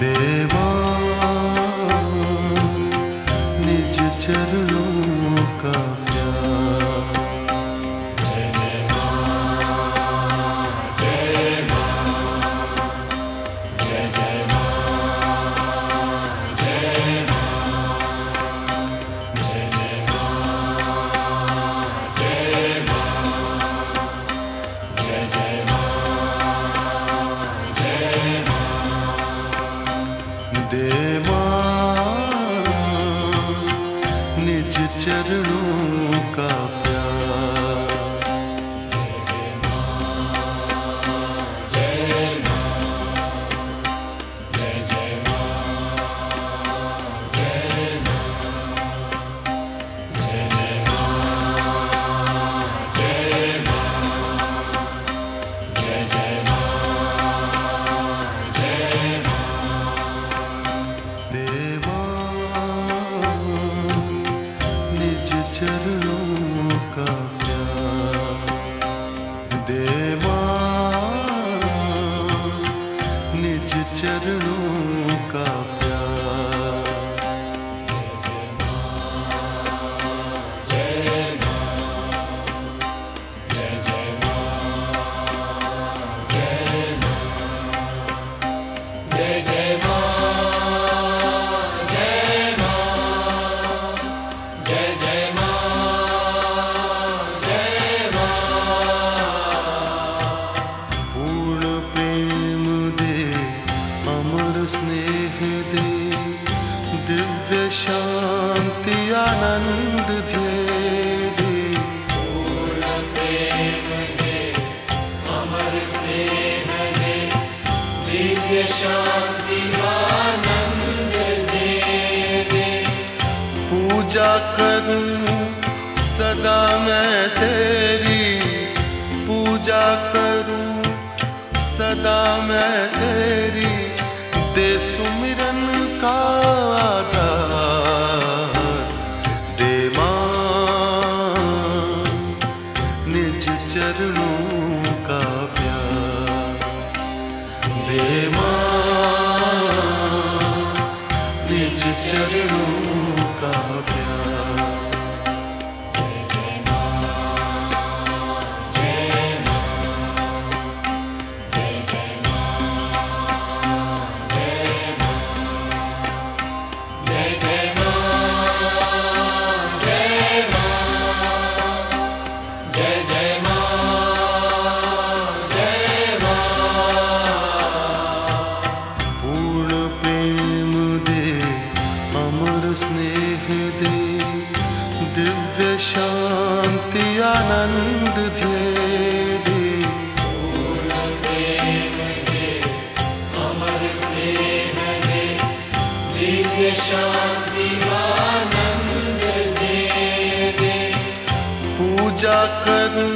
देवा निज चरणों निज चरणों couldn't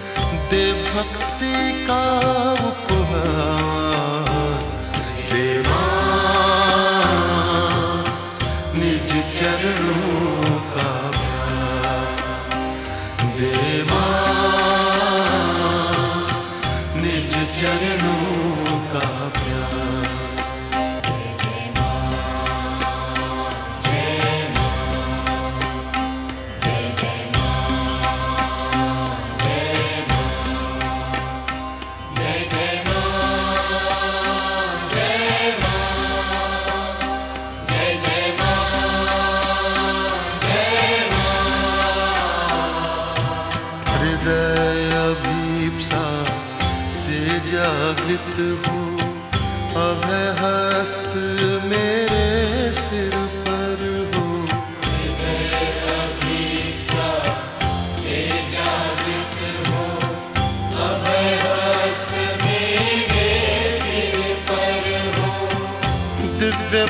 भक्ति का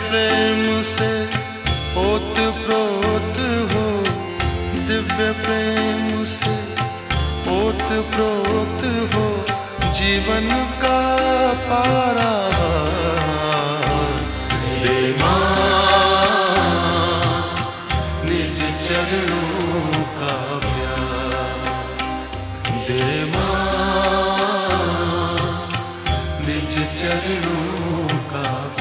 प्रेम से ओत प्रोत हो, दिव्य प्रेम से ओत प्रोत हो, जीवन का पारा निज चरणों का निज चरणों का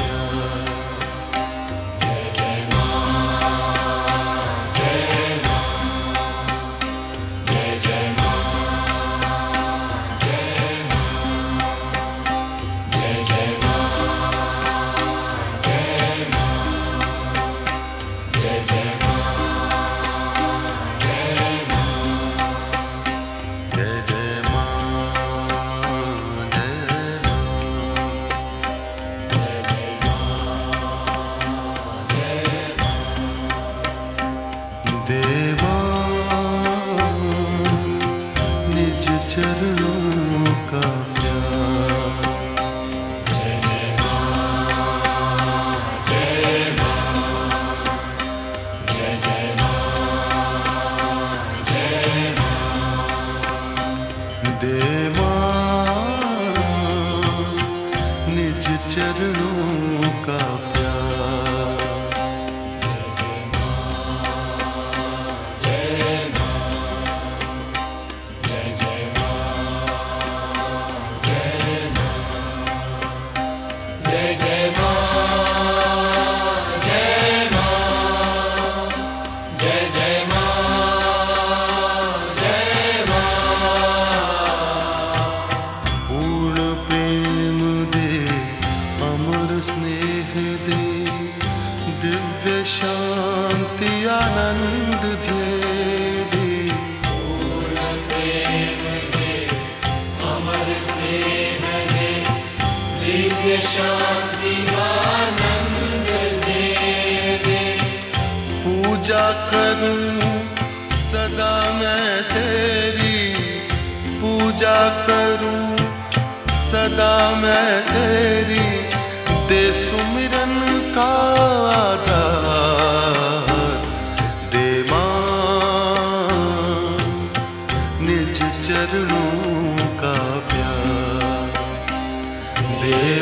करूँ सदा मैं तेरी दे सुमिरन का आधार दे निज चरणों का प्यार। दे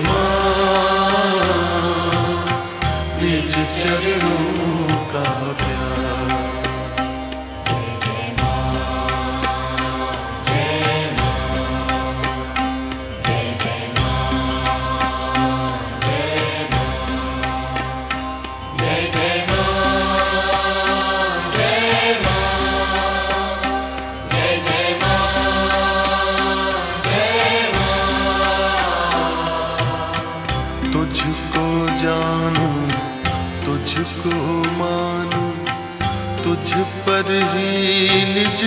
तुझको मानू तुझ पर ही निज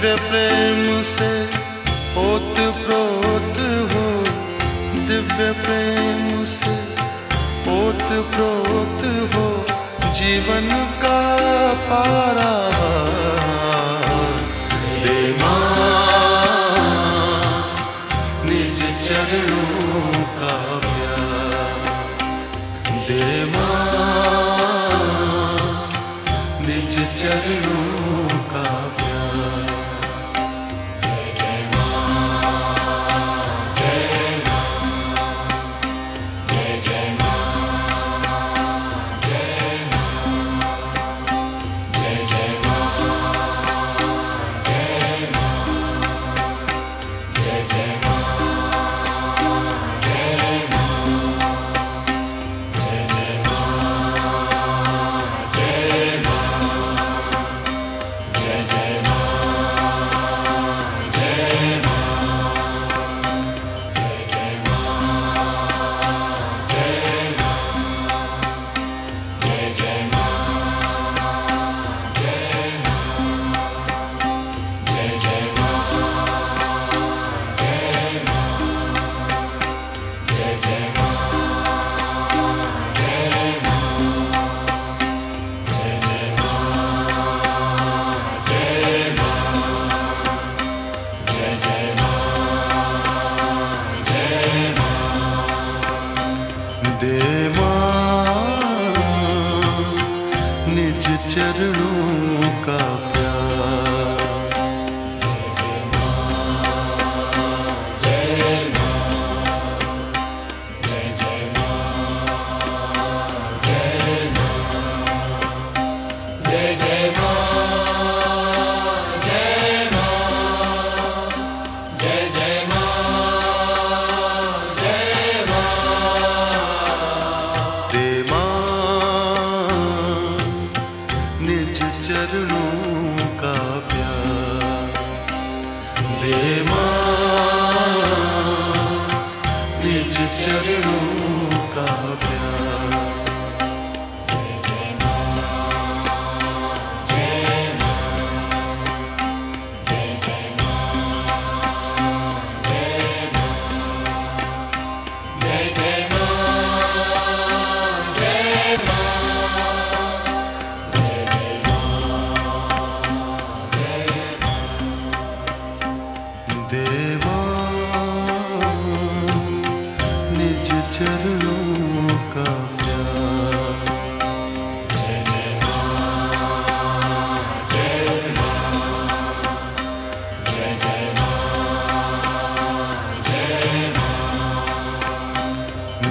दिव्य प्रेम से ओत प्रोत हो। दिव्य प्रेम से ओत प्रोत हो। जीवन का पारा दे निज चरणों का देवा निज चरणों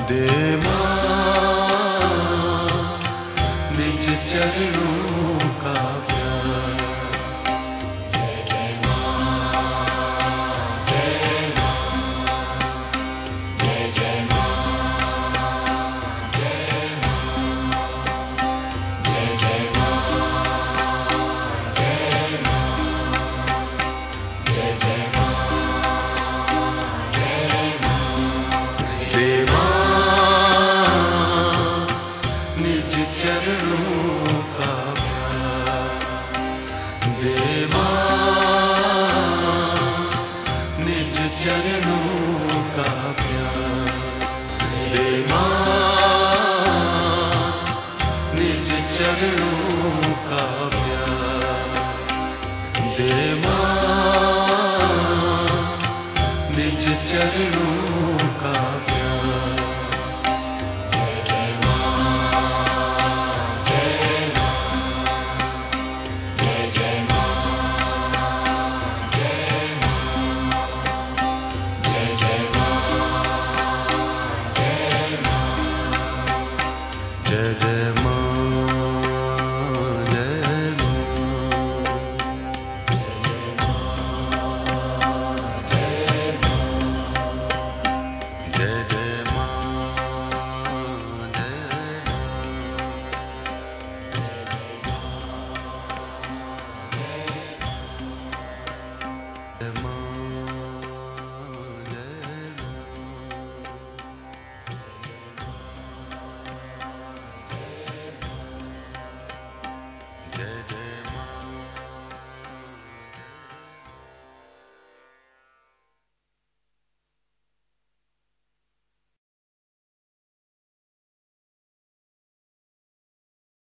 day.